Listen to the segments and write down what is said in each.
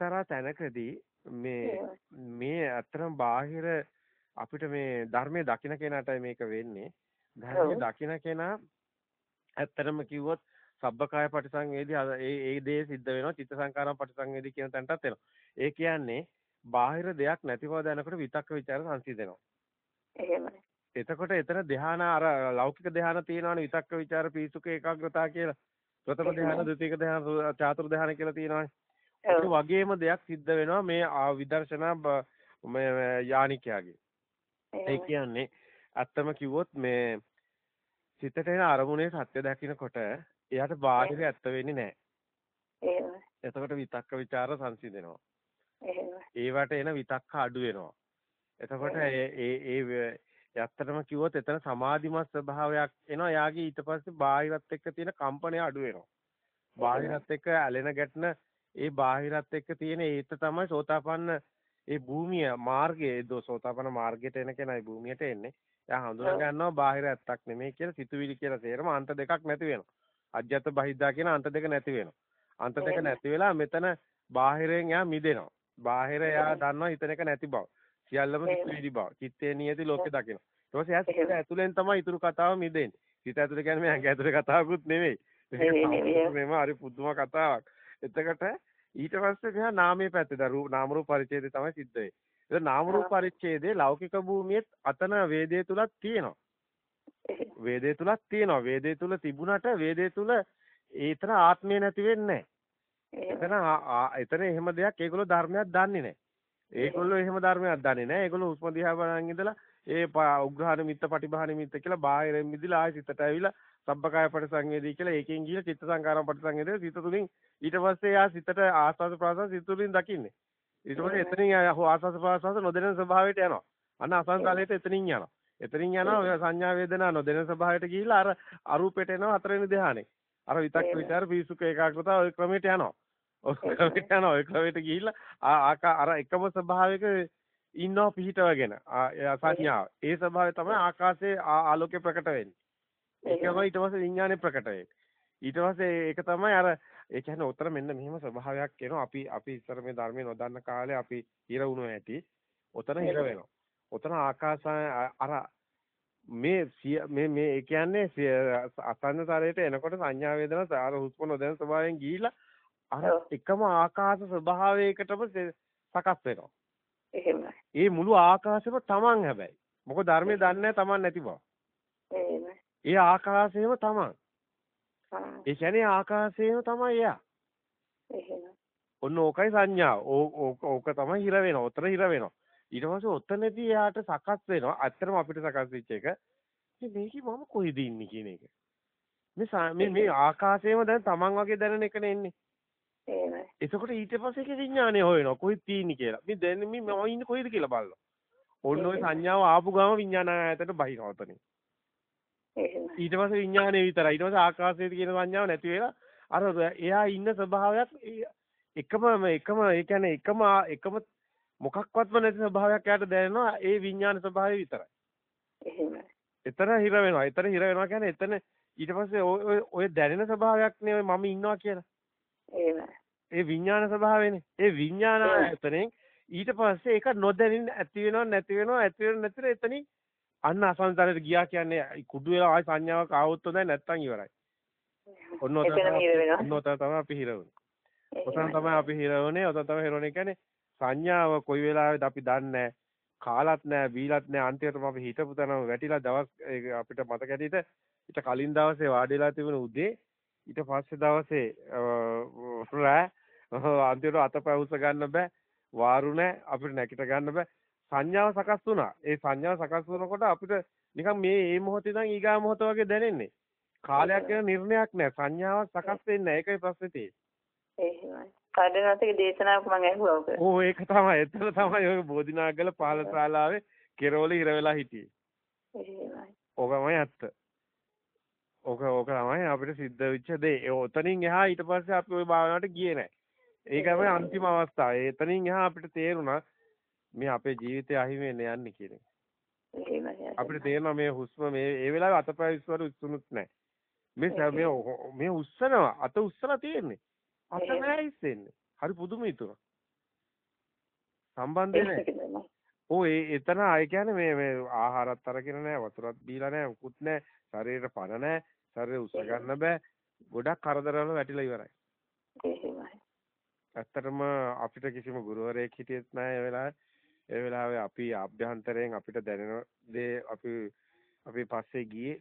එක්තරා තැනකදී මේ මේ අතරම බාහිර අපිට මේ ධර්මයේ දකින්න කෙනාට මේක වෙන්නේ. ධර්මයේ දකින්න කෙනා ඇත්තටම කිව්වොත් සබ්බකාය පටිසංවේදී ඒ ඒ දේ සිද්ධ වෙනවා චිත්ත සංකාරම් පටිසංවේදී කියන තැනටත් එනවා. ඒ කියන්නේ බාහිර දෙයක් නැති බව දැනනකොට විතක්ක ਵਿਚාර සංසිඳෙනවා. එහෙමයි එතකොට එතන ධාන අර ලෞකික ධාන තියෙනවනේ විතක්ක ਵਿਚාර පීසුක ඒකාග්‍රතාව කියලා. ප්‍රථම ධාන ද්විතීක ධාන චාතුරු ධාන කියලා තියෙනවනේ. ඒ වගේම දෙයක් සිද්ධ වෙනවා මේ විදර්ශනා මේ යානිකයාගේ. ඒ කියන්නේ අත්තම කිව්වොත් මේ සිතට එන අරමුණේ සත්‍ය දකින්නකොට එයාට බාහිර ඇත්ත වෙන්නේ නැහැ. එතකොට විතක්ක ਵਿਚාර සංසිඳෙනවා. ඒවට එන විතක්ක අඩු වෙනවා. එතකොට ඒ ඒ ඇත්තටම කිව්වොත් එතන සමාධිමත් ස්වභාවයක් එනවා. යාගේ ඊට පස්සේ බාහිරත් එක්ක තියෙන කම්පනය අඩු වෙනවා. බාහිරත් එක්ක ඇලෙන ගැටන ඒ බාහිරත් එක්ක තියෙන ඒත තමයි සෝතාපන්න ඒ භූමිය මාර්ගයේ දෝ සෝතාපන්න මාර්ගයට එන කෙනයි භූමියට එන්නේ. එයා හඳුනා ගන්නවා බාහිර ඇත්තක් නෙමෙයි කියලා සිතුවිලි කියලා තේරම අන්ත දෙකක් නැති වෙනවා. අජ්‍යත බහිද්දා කියන අන්ත දෙක නැති වෙනවා. අන්ත දෙක නැති වෙලා මෙතන බාහිරෙන් එයා මිදෙනවා. බාහිර එයා දන්නවා හිතන එක නැති බව. සියල්ලම සිතුවිලි බව. චිත්තේ නියති ලෝකේ දකිනවා. ඊට පස්සේ එයා සිත ඇතුලෙන් තමයි ඊතුරු කතාව මිදෙන්නේ. සිත ඇතුලේ කියන්නේ මේ ඇඟ ඇතුලේ කතාවකුත් නෙමෙයි. මේම හරි පුදුම කතාවක්. එතකොට ඊට පස්සේ මෙහා නාමයේ පැත්තේ රූප නාම රූප පරිච්ඡේදය තමයි සිද්ධ වෙන්නේ. ඒක නාම රූප පරිච්ඡේදේ ලෞකික භූමියේත් අතන වේදේ තුලක් තියෙනවා. වේදේ තුලක් තියෙනවා. වේදේ තුල තිබුණට වේදේ තුල ඒතර ආත්මය නැති වෙන්නේ එතන එතන එහෙම දෙයක් ඒගොල්ලෝ ධර්මයක් දන්නේ නැහැ. ඒගොල්ලෝ එහෙම ධර්මයක් දන්නේ නැහැ. ඒගොල්ලෝ උස්ම දිහා බලන් ඉඳලා ඒ උග්‍රහ නිමිත්ත පටිභා නිමිත්ත කියලා බාහිරින් මිදිලා ආයෙ සිතට ඇවිල්ලා සබ්බකාය පරිසංවේදී කියලා ඒකෙන් ගිහලා චිත්ත සංකාරම් පරිසංවේදී සිත තුලින් ඊට පස්සේ යා සිතට ආස්වාද ප්‍රාසස් සිත තුලින් දකින්නේ. ඊට පස්සේ එතනින් ආස්වාද ප්‍රාසස් නොදෙන ස්වභාවයට යනවා. අන්න අසංකාලයට එතනින් යනවා. එතනින් යනවා ඔය සංඥා වේදනා නොදෙන ස්වභාවයට ගිහිල්ලා අර අරූපයට එනවා හතරවෙනි ධ්‍යානෙ. අර විතක් විචාර පීසුක ඒකාග්‍රතාව ඔය ක්‍රමයට යනවා. ඔය ක්‍රමයට යනවා. ඔය ක්‍රමයට ගිහිල්ලා අර එකම ස්වභාවයක ඉන්නවා පිහිටවගෙන සංඥාව. ඒ ස්වභාවය තමයි ආකාශයේ ආලෝකේ ප්‍රකට වෙන්නේ. ඒකම ඊට පස්සේ විඥානේ ප්‍රකට. ඊට පස්සේ ඒක තමයි අර ඒ කියන්නේ උතර මෙන්න මෙහෙම ස්වභාවයක් එනවා. අපි අපි ඉස්සර මේ ධර්මයේ නොදන්න කාලේ අපි හිර වුණු ඇති. උතන හිර වෙනවා. උතන ආකාශය අර මේ මේ මේ ඒ කියන්නේ අසන්නතරයට එනකොට සංඥා වේදනා අර හුස්ම නොදැන ස්වභාවයෙන් ගිහිලා අර එකම ආකාශ ස්වභාවයකටම සකස් වෙනවා. එහෙමයි. ඒ මුළු ආකාශෙම තමන් හැබැයි. මොකද ධර්මයේ දන්නේ තමන් නැති බව. එහෙමයි. ඒ ආකාශයම තමන්. ඒ කියන්නේ ආකාශයම තමයි එයා. ඔන්න ඕකයි සංඥාව. ඕක තමයි හිර වෙනවා. උතර හිර වෙනවා. ඊට පස්සේ ඔතනදී එයාට සකස් වෙනවා. ඇත්තටම අපිට සකස් වෙච්ච එක. මේකේ මම කොහෙද ඉන්නේ කියන එක. මේ මේ ආකාශයම දැන් තමන් වගේ දැනෙන එකනේ එන්නේ. එහෙමයි. එතකොට ඊට පස්සේ ඒක විඥානය හොයනවා කොහෙද තියෙන්නේ කියලා. මේ දැන් මේ මම ඉන්නේ කොහෙද කියලා බලනවා. ඔන්න ඔය සංඥාව ආපු ගම විඥානායතට බහිනවා උතනින්. ඊට පස්සේ විඥානය විතරයි. ඊට පස්සේ ආකාශයේ කියන සංඥාව නැති වෙලා අර එයා ඉන්න ස්වභාවයක් එකම එකම ඒ කියන්නේ එකම එකම මොකක්වත්ම නැති ස්වභාවයක් යාට දැනෙනවා ඒ විඥාන ස්වභාවය විතරයි. එහෙමයි. එතන හිර වෙනවා. එතන හිර වෙනවා කියන්නේ එතන ඊට පස්සේ ඔය දැනෙන ස්වභාවයක් නේ මම ඉන්නවා කියලා. එහෙමයි. ඒ විඥාන ස්වභාවයනේ. ඒ විඥාන ආයතනෙන් ඊට පස්සේ ඒක නොදැනින් ඇති වෙනව නැති වෙනව ඇති වෙනව නැති වෙනව එතනින් අන්න අසංසාරයට ගියා කියන්නේ කුඩු වෙලා ආයි සංඥාවක් ආවොත් හොඳයි නැත්තම් ඉවරයි. ඔන්න ඔතන තමයි අපි හිර වුනේ. ඔතන තමයි අපි හිර වුනේ. ඔතන තමයි හිර වුනේ. කියන්නේ සංඥාව කොයි වෙලාවෙද අපි දන්නේ කාලත් නැහැ බීලත් නැහැ. අන්තිමටම අපි හිතපු තැනම වැටිලා දවස් අපිට මතක ඇටියට ඊට කලින් දවසේ වාඩිලා තිබුණ උදේ ඊට පස්සේ දවසේ රෑ අන්තිමට අතපය උස ගන්න බෑ. වාරු නැහැ. අපිට නැගිට ගන්න බෑ සංඥාව සකස් වුණා ඒ සංඥාව සකස් වෙනකොට අපිට නිකන් මේ මේ මොහොතේ ඉඳන් ඊගා මොහොත වගේ දැනෙන්නේ කාලයක් වෙන නිර්ණයක් නැහැ සංඥාවක් සකස් වෙන්නේ නැහැ ඒකයි ප්‍රශ්නේ තියෙන්නේ එහෙමයි කඩනතේ දේශනාවක් මම ඇහුවා ඔක. ඕ ඒක තමයි. එතන තමයි ඔය බෝධිනාගල පාල ශාලාවේ කෙරවල ඉර වෙලා හිටියේ. එහෙමයි. ඕකමයි ඇත්ත. ඕක ඕක තමයි අපිට සිද්ධ වෙච්ච දේ. ඔතනින් එහා ඊට පස්සේ අපි ওই භාවනාවට ගියේ නැහැ. ඒක තමයි අන්තිම අවස්ථාව. එතනින් එහා අපිට තේරුණා මේ අපේ ජීවිතය අහිමි වෙන්න යන්නේ කියන එක. අපිට තේරෙනවා මේ හුස්ම මේ ඒ වෙලාවේ අතපය විශ්වර උස්සුනුත් නැහැ. මේ මේ මේ උස්සනවා අත උස්සලා තියෙන්නේ. අත නෑ ඉස්සෙන්නේ. හරි පුදුම ඉතුරු. සම්බන්ධේ නැහැ. ඔව් ඒ එතන ආය කියන්නේ මේ මේ ආහාරත් අරගෙන නැහැ වතුරත් බීලා නැහැ මුකුත් නැහැ ශරීරෙට පණ නැහැ ශරීරය උස්ස ගන්න බෑ ගොඩක් කරදරවල වැටිලා ඉවරයි. ඇත්තටම අපිට කිසිම ගුරුවරයෙක් හිටියෙත් නැහැ ඒ වෙලාවේ. ඒ වෙලාවේ අපි ආභ්‍යන්තරයෙන් අපිට දැනෙන දේ අපි අපි පස්සේ ගියේ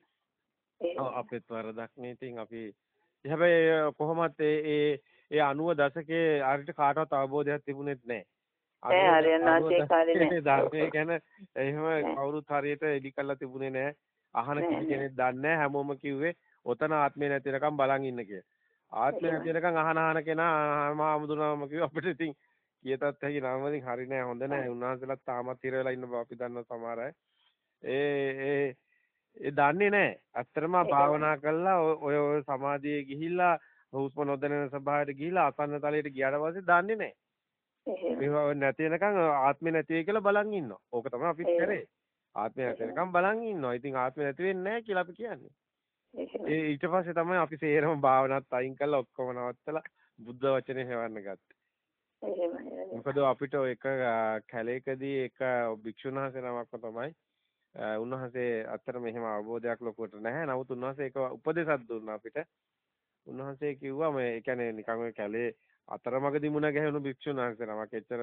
අපෙත් වරදක් නේ ඉතින් අපි හැබැයි කොහොමත් ඒ ඒ ඒ 90 දශකයේ ආරිට කාටවත් අවබෝධයක් තිබුණෙත් නැහැ. නෑ ආර්යයන් වහන්සේ කාලේ නෑ. ධර්මයේ ගැන එහෙම කවුරුත් හරියට එලි කරලා තිබුණේ නැහැ. අහන කෙනෙක් දන්නේ. හැමෝම කිව්වේ ඔතන ආත්මේ නැති වෙනකම් බලන් ඉන්න කියලා. ආත්මේ නැති වෙනකම් අහන අහන කෙනා මාමුදුනාම කිව්ව අපිට ඉතින් කියතත් හැකි නම් වලින් හරි නෑ හොඳ නෑ. උන්වහන්සේලාත් තාමත් හිර වෙලා ඉන්න බව අපි දන්නවා සමහර අය. ඒ ඒ ඒ දන්නේ නැහැ. ඇත්තටම භාවනා කළා ඔය ඔය සමාධියේ ගිහිල්ලා හුස්ම නොදැනෙන ස්වභාවයට ගිහිල්ලා අසන්න තලයට ගියාට පස්සේ දන්නේ නැහැ. මේවා නැති වෙනකන් ආත්මේ නැති වෙයි කියලා බලන් ඉන්නවා. ඕක තමයි අපිත් කරේ. ආත්මය නැති වෙනකන් බලන් ඉන්නවා. ඉතින් ආත්මය නැති වෙන්නේ නැහැ කියලා අපි කියන්නේ. ඒ ඊට පස්සේ තමයි අපි සේරම භාවනාවත් අයින් කරලා ඔක්කොම නවත්තලා බුද්ධ වචනේ හේවන්න ගත්තේ. මොකද අපිට එක කැලේකදී එක භික්ෂුන් වහන්සේ නමක්ම තමයි උන්වහන්සේ අත්තර මෙහෙම අවබෝධයක් ලොකුවට නැහැ. නමුත් උන්වහන්සේ ඒක උපදේශයක් දුන්නා අපිට. උන්වහන්සේ කිව්වා මේ ඒ කියන්නේ නිකන් ඔය කැලේ අතරමඟදී මුණ ගැහුණු භික්ෂුන් වහන්සේ නමක්. එච්චර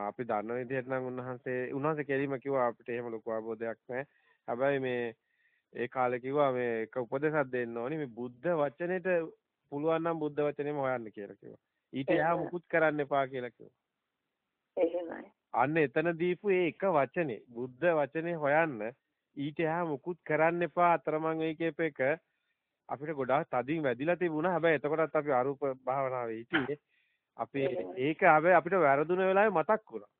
අපි දන්න විදිහට නම් උන්වහන්සේ උන්වහන්සේ කෙලිම කිව්වා අපිට එහෙම ලොකු අවබෝධයක් නැහැ. හැබැයි මේ ඒ කාලේ කිව්වා මේ එක උපදේශයක් දෙන්න ඕනි මේ බුද්ධ වචනේට පුළුවන් නම් බුද්ධ වචනේම හොයන්න කියලා කිව්වා. ඊට එහා මුකුත් කරන්න එපා කියලා කිව්වා. එහෙමයි. අන්න එතන දීපු ඒ එක වචනේ බුද්ධ වචනේ හොයන්න ඊට එහා මුකුත් කරන්න එපා අතරමං වෙයි කියප එක අපිට ගොඩාක් තදින් වැදිලා තිබුණා. හැබැයි එතකොටත් අපි අරූප භාවනාවේ හිටියේ. අපි ඒක හැබැයි අපිට වැරදුන වෙලාවේ මතක් වුණා.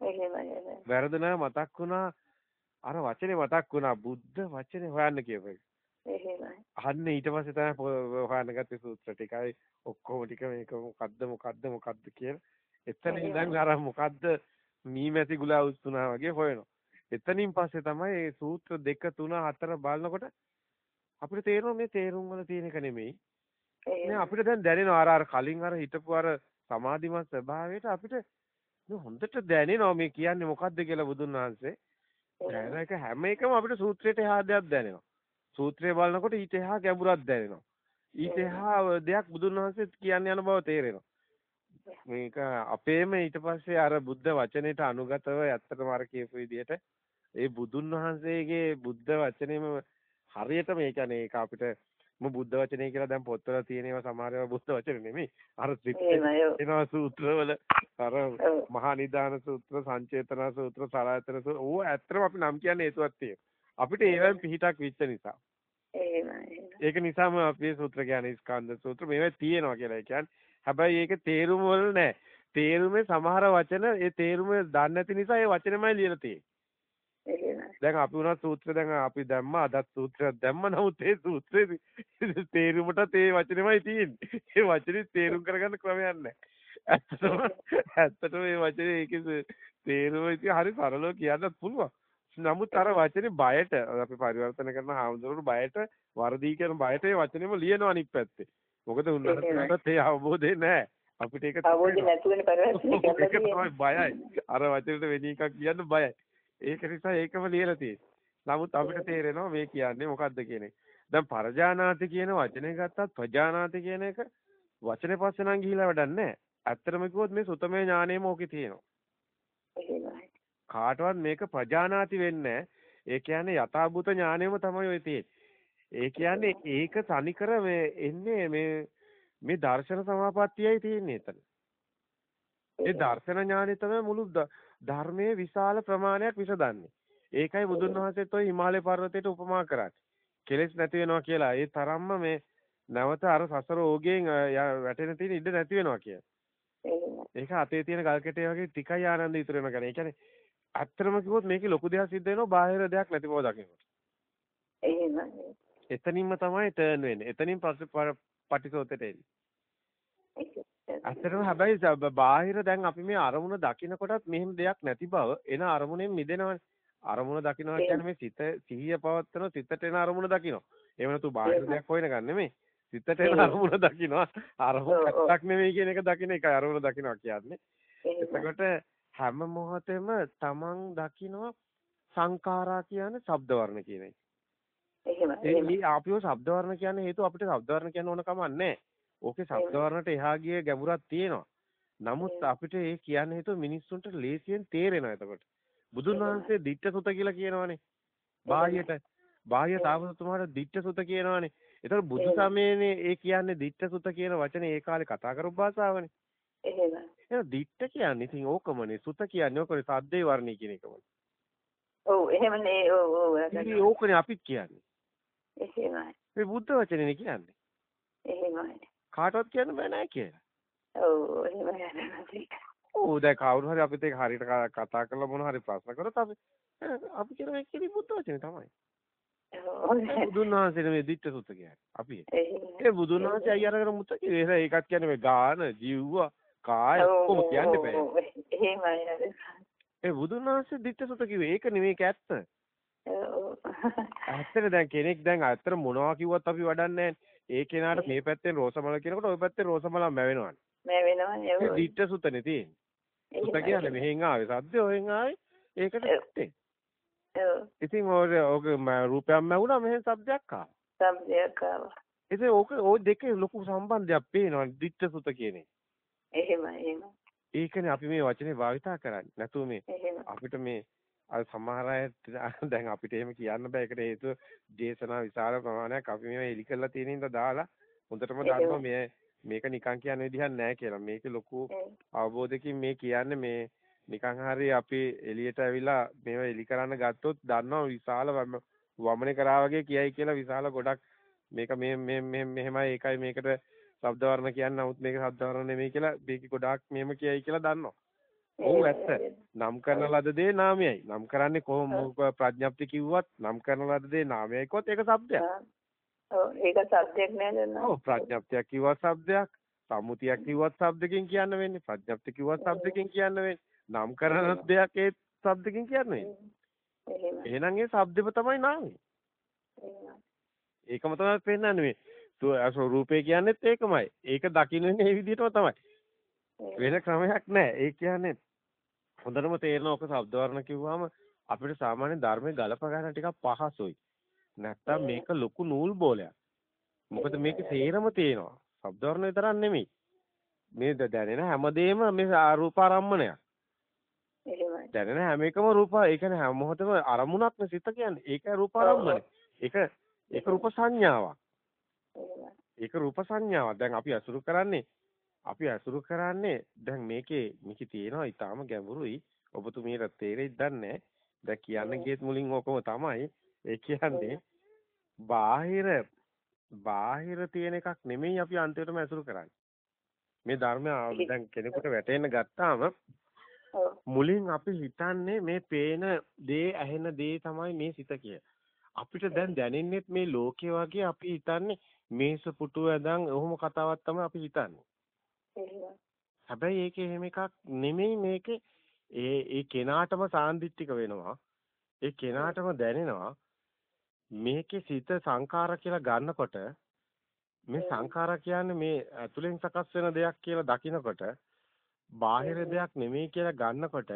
එහෙමයි. වැරදුන මතක් වුණා. අර වචනේ මතක් වුණා බුද්ධ වචනේ හොයන්න කියප එක. එහෙමයි. අන්න ඊට පස්සේ තමයි හොයන්න ගත්තේ සූත්‍ර ටිකයි ඔක්කොම ටික මේක මොකද්ද මොකද්ද මොකද්ද කියලා. එතන ඉඳන් අර මොකද්ද මීමැසි ගුලා උස්සුනා වගේ හොයනවා. එතනින් පස්සේ තමයි මේ සූත්‍ර දෙක තුන හතර බලනකොට අපිට තේරෙනවා මේ තේරුම් වල තියෙන එක නෙමෙයි. මේ අපිට දැන් දැනෙනවා අර අර කලින් අර හිටපු අර සමාධිමත් ස්වභාවයට අපිට මේ හොඳට දැනෙනවා මේ කියන්නේ මොකද්ද කියලා බුදුන් වහන්සේ. දැනෙන එක හැම එකම අපිට සූත්‍රයට එහා දෙයක් දැනෙනවා. සූත්‍රය බලනකොට ඊට එහා ගැඹුරක් දැනෙනවා. ඊට එහා දෙයක් බුදුන් වහන්සේ කියන්න යන බව තේරෙනවා. මේක අපේම ඊට පස්සේ අර බුද්ධ වචනයට අනුගතව ඇත්තටම අර කියපු විදිහට ඒ බුදුන් වහන්සේගේ බුද්ධ වචනේම හරියට මේ කියන්නේ ඒක අපිට මු බුද්ධ වචනේ කියලා දැන් පොත්වල තියෙන ඒවා සමහර ඒවා බුද්ධ වචන නෙමෙයි. අර ත්‍රිපිටකේ සූත්‍රවල. අර මහා නිදාන සූත්‍ර සංචේතන සූත්‍ර සලායතන සූත්‍ර ඕව ඇත්තටම අපි නම් කියන්නේ හේතුවක් තියෙනවා අපිට ඒවෙන් පිහිටක් විච්ච නිසා ඒක නිසාම අපි සූත්‍ර කියන්නේ ස්කන්ධ සූත්‍ර මේවා තියෙනවා කියලා කියන්නේ හැබැයි ඒක තේරුම වල නැහැ. තේරුමේ සමහර වචන ඒ තේරුම දන්නේ නැති නිසා ඒ වචනෙමයි ලියලා තියෙන්නේ. දැන් අපි උනත් සූත්‍ර දැන් අපි දැම්ම අදත් සූත්‍රයක් දැම්ම නමුත් ඒ සූත්‍රේ තේරුමට ඒ වචනෙමයි තියෙන්නේ. ඒ වචනේ තේරුම් කරගන්න ක්‍රමයක් නැහැ. ඇත්තටම ඇත්තටම මේ වචනේ ඒකේ තේරුම ඉතින් හරි සරලව කියන්නත් පුළුවන්. නමුත් අර වචනේ බයට අපි පරිවර්තන කරන හාමුදුරුවෝ බයට වර්ධී කියන බයට ඒ වචනේම ලියනවා අනිත් පැත්තේ. මොකද උන්වහන්සේට ඒ අවබෝධය නැහැ. අපිට ඒක අවබෝධය නැතුවනේ පරිවර්තනය කරලා බයයි. අර වචනෙට වෙන එකක් කියන්න බයයි. ඒක නිසා ඒකම ලියලා තියෙන්නේ. නමුත් අපිට තේරෙනවා මේ කියන්නේ මොකද්ද කියන එක. දැන් පරජානාති කියන වචනේ ගත්තත් ප්‍රජානාති කියන එක වචනේ පස්සේ නම් ගිහිලා වැඩක් නැහැ. ඇත්තටම කිව්වොත් මේ සුතමේ ඥානෙම ඕකේ තියෙනවා. කාටවත් මේක ප්‍රජානාති වෙන්නේ ඒ කියන්නේ යථාභූත ඥානෙම තමයි ඔය තියෙන්නේ. ඒ කියන්නේ ඒක තනිකර මේ එන්නේ මේ මේ දර්ශන සමාපත්තියයි තියෙන්නේ එතන. ඒ දර්ශන ඥානෙ තමයි මුළු ධර්මයේ විශාල ප්‍රමාණයක් විසදන්නේ. ඒකයි බුදුන් වහන්සේත් ඔය හිමාලය පර්වතයට උපමා කරන්නේ. කෙලෙස් නැති වෙනවා කියලා. ඒ තරම්ම මේ නැවත අර සසර ඕගෙන් වැටෙන තියෙන ඉඩ නැති වෙනවා කියන්නේ. ඒක අතේ තියෙන ගල් කැටේ වගේ ටිකයි ආනන්ද ඉතුරු වෙනවා කියන්නේ. ඒ කියන්නේ ඇත්තම කිව්වොත් මේකේ ලොකු දෙයක් සිද්ධ වෙනවා බාහිර දෙයක් නැති බව දකිනකොට. එහෙමයි. එතනින්ම තමයි ටර්න් වෙන්නේ. එතනින් පස්සේ පටිසෝතේට එන්නේ. ඇත්තටම හැබැයි බාහිර දැන් අපි මේ අරමුණ දකිනකොටත් මෙහෙම දෙයක් නැති බව එන අරමුණෙන් මිදෙනවනේ. අරමුණ දකින්නවා කියන්නේ මේ සිත සිහිය පවත්වන සිතට එන අරමුණ දකින්නවා. එහෙම නැතු බාහිර දෙයක් හොයන ගන්න නෙමෙයි. සිතට එන අරමුණ දකින්නවා. අරමුණ පැත්තක් නෙමෙයි කියන එක දකින්න එකයි අරමුණ දකින්නවා කියන්නේ. එතකොට හැම මොහොතෙම තමන් දකිනවා සංඛාරා කියන්නේ ශබ්ද වර්ණ කියන එක. එහෙම එහෙම ආපියෝ ශබ්ද වර්ණ කියන්නේ හේතුව අපිට ශබ්ද වර්ණ කියන්න ඕන කමක් නැහැ. ඕකේ ශබ්ද වර්ණට එහා ගිය ගැඹුරක් තියෙනවා. නමුත් අපිට ඒ කියන්න හේතුව මිනිස්සුන්ට ලේසියෙන් තේරෙනවා එතකොට. බුදුන් වහන්සේ දිට්ඨ සුත කියලා කියනවනේ. බාහ්‍යයට බාහ්‍ය තාපසතුමාට දිට්ඨ සුත කියනවනේ. ඒතර බුදු සමයේනේ ඒ කියන්නේ දිට්ඨ සුත කියන වචනේ ඒ කාලේ කතා කරපු භාෂාවනේ. එහෙම එහෙනම් දිට්ඨ කියන්නේ ඉතින් ඕකමනේ සුත කියන්නේ ඕකනේ සද්දේ වර්ණී කියන එකමනේ. ඔව් එහෙමනේ ඔව් ඔව් ඉතින් ඕකනේ අපිත් කියන්නේ. එහෙමයි මේ බුද්ධ වචනේනේ කියන්නේ. එහෙමයි කාටවත් කියන්න බෑ නෑ කියලා. ඔව් එහෙමයි ඔව් දැන් කවුරු හරි අපිත් ඒක හරියට කතා කරලා මොන හරි ප්‍රශ්න කරොත් අපි අපි කියන එක කිරි බුද්ධ වචනේ තමයි. බුදුන් වහන්සේනේ මේ දිට්ඨ සුත කියන්නේ. අපි ඒ බුදුන් වහන්සේ අය අරගෙන මුත කිව්වේ ඒකත් කියන්නේ මේ ගාන, ජීව, කාය ඔක්කොම කියන්න බෑ. එහෙමයි. ඒ බුදුන් වහන්සේ දිට්ඨසුත කිව්වේ ඒක නෙමෙයි කැත්ත. ඇත්තට දැන් කෙනෙක් දැන් ඇත්තට මොනවා කිව්වත් අපි වඩන්නේ ඒ කෙනාට මේ පැත්තෙන් රෝසමල කියනකොට ওই පැත්තේ රෝසමල මැවෙනවනේ. මැවෙනවනේ. ඒ දිට්ඨසුතනේ තියෙන්නේ. සුත කියන්නේ මෙහෙන් ආවේ සද්දේ ඔහෙන් ආවේ ඒකට ඇත්තේ. ඉතින් ඔය ඔක රූපයක් මැවුණා මෙහෙන් શબ્දයක් ආවා. શબ્දයක් ආවා. ඉතින් ඔක ওই දෙකේ ලොකු සම්බන්ධයක් පේනවා ditthසුත කියන්නේ. එහෙමයි එහෙමයි ඒකනේ අපි මේ වචනේ භාවිතා කරන්නේ. නැතුව මේ අපිට මේ අර සමහර අය දැන් අපිට එහෙම කියන්න බෑ. ඒකට හේතුව දේශනා විශාල ප්‍රමාණයක් අපි මේවා එලි කරලා තියෙන ඉඳ දාලා හොඳටම දන්නවා මේ මේක නිකන් කියන විදිහක් නෑ කියලා. මේක ලොකු අවබෝධයකින් මේ කියන්නේ මේ නිකන් හරි අපි එළියට ඇවිල්ලා මේව එලි කරන්න ගත්තොත් දන්නවා විශාල වම- වමනේ කරා වගේ කියයි කියලා විශාල ගොඩක් මේක මේ මේ මෙහෙමයි ඒකයි මේකට ශබ්ද වර්ණ කියන්නේ නමුත් මේක ශබ්ද වර්ණ නෙමෙයි කියලා මේක ගොඩාක් මෙහෙම කියයි කියලා දන්නවා. ඔව් ඇත්ත. නම් කරන ලද දේ නාමයයි. නම් කරන්නේ කොහොම ප්‍රඥප්ති කිව්වත් නම් කරන ලද දේ නාමයයි කිව්වොත් ඒක શબ્දයක්. ඔව් ඒක શબ્දයක් නේද? ඔව් ප්‍රඥප්තියක් කිව්වත් શબ્දයක්. සම්මුතියක් කිව්වත් શબ્දකින් කියන්න වෙන්නේ. ප්‍රඥප්ති කිව්වත් શબ્දකින් කියන්න වෙන්නේ. නම් කරන දෙයක් ඒ શબ્දකින් කියන්න වෙන්නේ. එහෙනම් ඒ શબ્දෙම තමයි නාමය. ඒකම තමයි පෙන්නන්නේ මේ ස්වරූපේ කියන්නේත් ඒකමයි. ඒක දකින්නේ මේ විදිහටම තමයි. වෙන ක්‍රමයක් නැහැ. ඒ කියන්නේ හොඳටම තේරෙන ඔක ශබ්ද වර්ණ කිව්වම අපිට සාමාන්‍ය ධර්මයේ ගලප ගන්න ටිකක් පහසුයි. නැත්තම් මේක ලොකු නූල් බෝලයක්. මොකද මේක තේරම තියෙනවා. ශබ්ද වර්ණ විතරක් නෙමෙයි. මේ දැනෙන හැමදේම මේ ආරූපාරම්මණයක්. දැනෙන හැම එකම රූප ඒ කියන්නේ හැම මොහොතම අරමුණක් නේ සිත කියන්නේ. ඒක රූපාරම්මණය. ඒක ඒක රූප සංඥාවක්. ඒක රූප සංඥාවක්. දැන් අපි අසුරු කරන්නේ අපි අසුරු කරන්නේ දැන් මේකේ මේකේ තියෙනවා ඊටාම ගැඹුරුයි. ඔබතුමීට තේරෙයිද දන්නේ දැන් කියන්න ගියත් මුලින් ඕකම තමයි. ඒ කියන්නේ බාහිර බාහිර තියෙන එකක් නෙමෙයි අපි අන්තිමටම අසුරු කරන්නේ. මේ ධර්මය දැන් කෙනෙකුට වැටෙන්න ගත්තාම මුලින් අපි හිතන්නේ මේ පේන දේ ඇහෙන දේ තමයි මේ සිත කිය. අපිට දැන් දැනෙන්නේ මේ ලෝකේ වගේ අපි හිතන්නේ මේස පුටු ඇඳන් ඔහොම කතාවක් තමයි අපි හිතන්නේ. හැබැයි ඒකේ එහෙම එකක් නෙමෙයි මේකේ. ඒ ඒ කෙනාටම සාන්දිටික වෙනවා. ඒ කෙනාටම දැනෙනවා මේකේ සිත සංඛාර කියලා ගන්නකොට මේ සංඛාර කියන්නේ මේ ඇතුලෙන් සකස් වෙන දෙයක් කියලා දකිනකොට බාහිර දෙයක් නෙමෙයි කියලා ගන්නකොට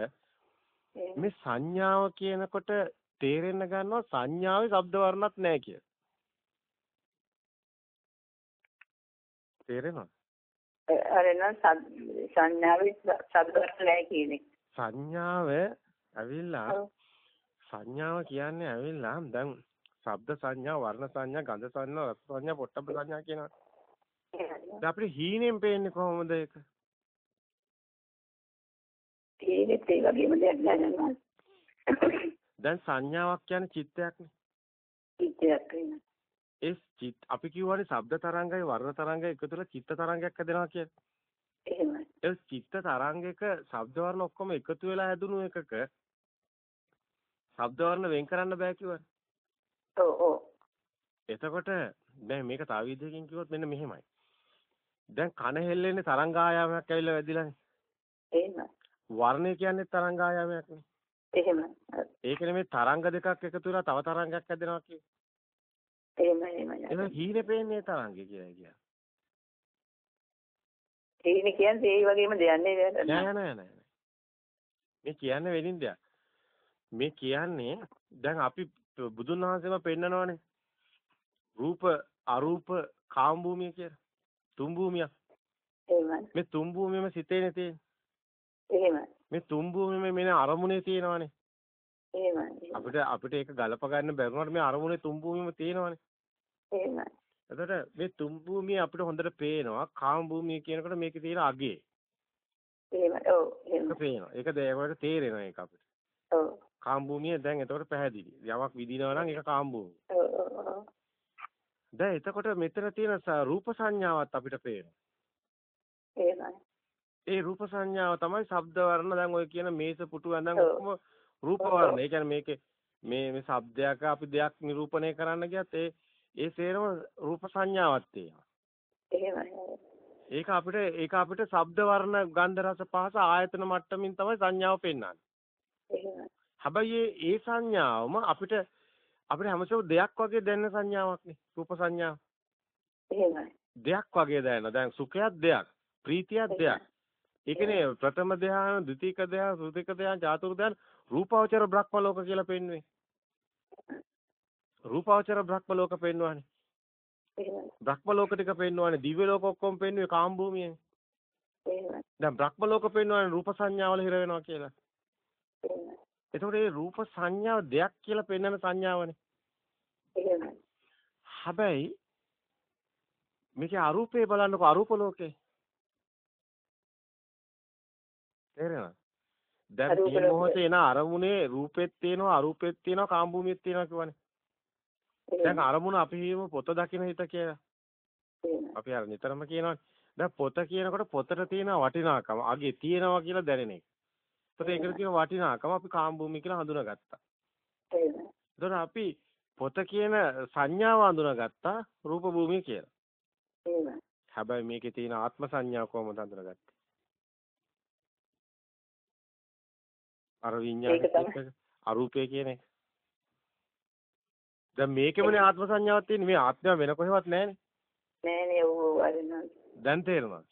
මේ සංඥාව කියනකොට තේරෙන්න ගන්නවා සංඥාවේ ශබ්ද වර්ණත් නැහැ කිය. තේරෙනවද? අර නම් සංඥාවේ සබ්දයක් නැහැ කියන එක. සංඥාව ඇවිල්ලා. සංඥාව කියන්නේ ඇවිල්ලා දැන් ශබ්ද සංඥා වර්ණ සංඥා ගන්ධ සංඥා රස සංඥා පොට්ටබ්බ සංඥා කියනවා. දැන් අපිට හීනෙන් පේන්නේ කොහොමද ඒක? ඒකත් ඒ වගේම දෙයක් දැනනවා. දැන් සංඥාවක් කියන්නේ චිත්තයක්නේ. ඉතියක් වෙන. ඒ චිත් අපි කියවනේ ශබ්ද තරංගයි වර්ණ තරංගයි එකතු වෙලා චිත්ත තරංගයක් හැදෙනවා කියන්නේ. එහෙමයි. ඒ චිත්ත තරංගයක ශබ්ද වර්ණ ඔක්කොම එකතු වෙලා හැදුණු එකක ශබ්ද වර්ණ වෙන් කරන්න බෑ කිව්වනේ. ඔව් ඔව්. එතකොට දැන් මේක තව විදිහකින් කිව්වොත් මෙන්න මෙහෙමයි. දැන් කන හෙල්ලෙන්නේ තරංග ආයාමයක් ඇවිල්ලා වැදිලානේ. එහෙමයි. වර්ණය කියන්නේ තරංග ආයාමයක්නේ. එහෙමයි. ඒකනේ මේ තරංග දෙකක් එකතු වෙලා තව තරංගයක් හැදෙනවා කියන්නේ. එහෙමයි එහෙමයි. එහෙනම් හීනේ පේන්නේ ඒ තරංගේ කියලා කියනවා. ඒනේ කියන්නේ ඒ වගේම දෙයක් නේද? නෑ නෑ නෑ. මේ කියන්නේ වෙනින් දෙයක්. මේ කියන්නේ දැන් අපි බුදුන් වහන්සේම පෙන්නනවානේ. රූප අරූප කාම භූමිය කියලා. තුන් භූමියක්. එහෙමයි. මේ තුන් භූමියම සිතේනේ තියෙන්නේ. එහෙමයි. මේ තුන් භූමියම මෙන්න අරමුණේ තියෙනවානේ. එහෙමයි. අපිට අපිට ඒක ගලප ගන්න බැරුණාට මේ අරමුණේ තුන් භූමියම තියෙනවානේ. එහෙමයි. එතකොට මේ තුන් භූමිය අපිට හොඳට පේනවා. කාම භූමිය කියනකොට මේකේ තියෙන අගේ. එහෙමයි. ඔව්. ඒක. පේනවා. ඒක දේවල්ට තේරෙනවා ඒක අපිට. ඔව්. කාම භූමිය දැන් එතකොට පැහැදිලි. යමක් විදිනවා නම් ඒක කාම භූමිය. ඔව්. දැන් එතකොට මෙතන තියෙන රූප සංඥාවත් අපිට පේනවා. එහෙමයි. ඒ රූප සංඥාව තමයි ශබ්ද වර්ණ දැන් ඔය කියන මේස පුටු ඇඳන්. ඔක්කොම රූප. වර්ණ. ඒ කියන්නේ මේකේ මේ මේ ශබ්දයක් අපි දෙයක් නිරූපණය කරන්න ගියත් ඒ ඒ සේරම රූප සංඥාවක් තියෙනවා. එහෙමයි. ඒක අපිට ඒක අපිට ශබ්ද වර්ණ ගන්ධ රස පහස ආයතන මට්ටමින් තමයි සංඥාව පෙන්වන්නේ. එහෙමයි. හැබැයි ඒ- සංඥාවම අපිට අපිට හැමසෙම දෙයක් වගේ දැනෙන සංඥාවක් නේ. රූප සංඥාව. එහෙමයි. දෙයක් වගේ දැනෙන. දැන් සුඛයක් දෙයක්, ප්‍රීතියක් දෙයක්. ඒකනේ ප්‍රථම ධ්‍යාන, ද්විතීක ධ්‍යාන, තෘතීක ධ්‍යාන, චාතුර්ථ ධ්‍යාන රූපාවචර බ්‍රහ්ම ලෝක කියලා පෙන්වන්නේ. රූපාවචර බ්‍රහ්ම ලෝක පෙන්වන්නේ. එහෙමයි. බ්‍රහ්ම ලෝක ටික පෙන්වන්නේ දිව්‍ය ලෝක ඔක්කොම පෙන්වන්නේ කාම භූමියේ. එහෙමයි. දැන් බ්‍රහ්ම ලෝක පෙන්වන්නේ රූප සංඥාවල හිර වෙනවා කියලා. එහෙමයි. එතකොට මේ රූප සංඥාව දෙයක් කියලා පෙන්වන සංඥාවනේ. එහෙමයි. හැබැයි මේකේ අරූපේ බලන්නකො අරූප ලෝකේ. තේරෙනවද? දැන් මේ. මොහොතේ එන අරමුණේ රූපෙත් තියෙනවා අරූපෙත් තියෙනවා කාම භූමියෙත් තියෙනවා කියවනේ. දැන් අරමුණ අපි හිමු පොත දකින්න හිත කියලා. අපි අර නිතරම කියනවානේ. දැන් පොත කියනකොට පොතට තියෙන වටිනාකම අගේ තියෙනවා කියලා දැනෙන එක. ඒතකොට ඒකට තියෙන වටිනාකම අපි කාම භූමිය කියලා හඳුනාගත්තා. ඒතකොට අපි පොත කියන සංඥාව හඳුනාගත්තා රූප භූමිය කියලා. හැබැයි මේකේ තියෙන ආත්ම සංඥාව කොහොමද හඳුනාගත්තේ? අර විඤ්ඤාණය. අරූපය කියන එක. දැන් මේකෙමනේ ආත්ම සංඥාවක් තියෙන්නේ. මේ ආත්මය වෙන කොහෙවත් නැහැනේ. නෑ නේ ඔව් වරිනවා. දැන් තේරෙනවද?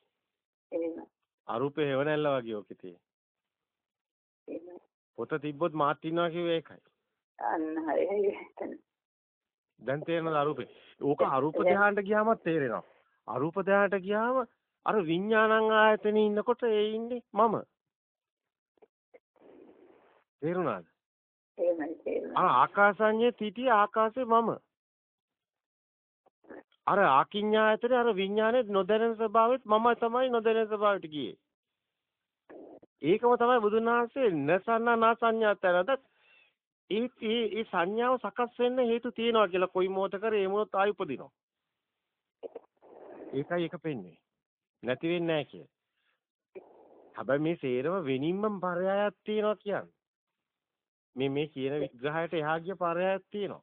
එහෙමයි. අරූපේ හේව නැල්ල වගේ ඔකේ තියෙන්නේ. පොත තිබ්බොත් මාත් ඉන්නවා කිව්වේ ඒකයි. අන්න හරි හරි. දැන් තේරෙනවද අරූපේ? ඕක අරූප ධ්‍යානට ගියාම තේරෙනවා. අරූප ධ්‍යානට ගියාම අර විඥානං ආයතනේ ඉන්නකොට ඒ ඉන්නේ මම. තේරුණාද? එහෙමයි. එහෙමයි. අර ආකාසඤ්ඤේ තිටි ආකාශේ මම. අර ආකින්ඥායතනේ අර විඥානේ නොදැනෙන ස්වභාවෙත් මම තමයි නොදැනෙන ස්වභාවයට ගියේ. ඒකම තමයි බුදුන් වහන්සේ නසන්න නාසඤ්ඤාතරද ඒ ඒ සංඥාව සකස් වෙන්න හේතු තියෙනවා කියලා කොයි මොහොතකර ඒ මොහොත ආයි උපදිනවා. ඒකයි ඒක පෙන්නේ. නැති වෙන්නේ නැහැ කිය. හැබැයි මේ සේරම වෙනින්ම පරයායක් තියෙනවා කියන්නේ. මේ මේ කියන විග්‍රහයට එහා ගිය පරයායක් තියෙනවා.